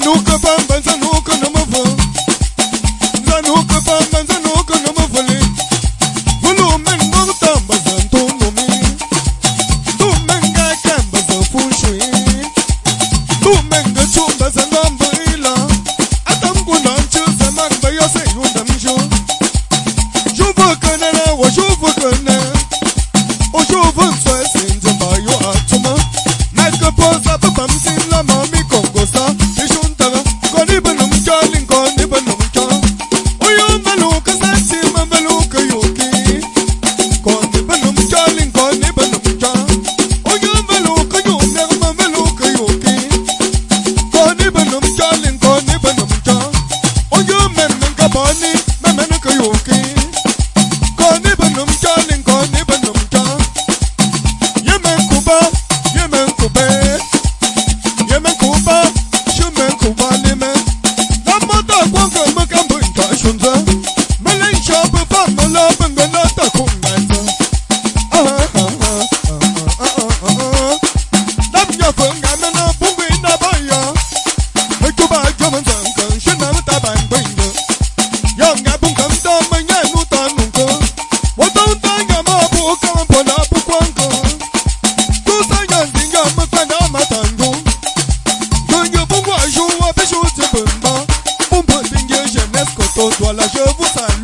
nunca van pensando Toi là je vous salue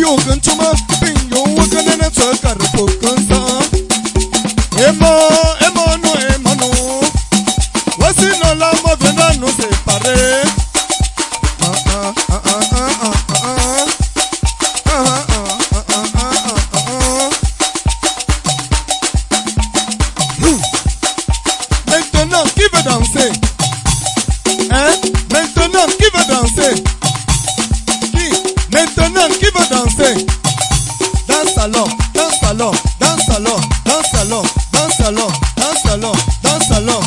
yogan cuma bin yo wagana na tsakar kokansa emo emo no emo no. Wasi no la no se pare dánzalo, dánzalo, dánzalo, dánzalo, dánzalo.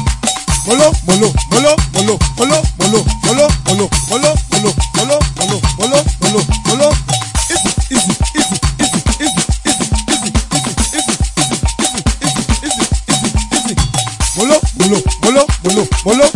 Molo, molo, molo, molo, molo, molo, molo, molo, molo, molo, molo, molo, molo, molo, molo. Easy, easy, easy, easy, easy, easy, easy, easy, easy, easy, easy, easy, easy, easy. Molo, molo, molo, molo, molo.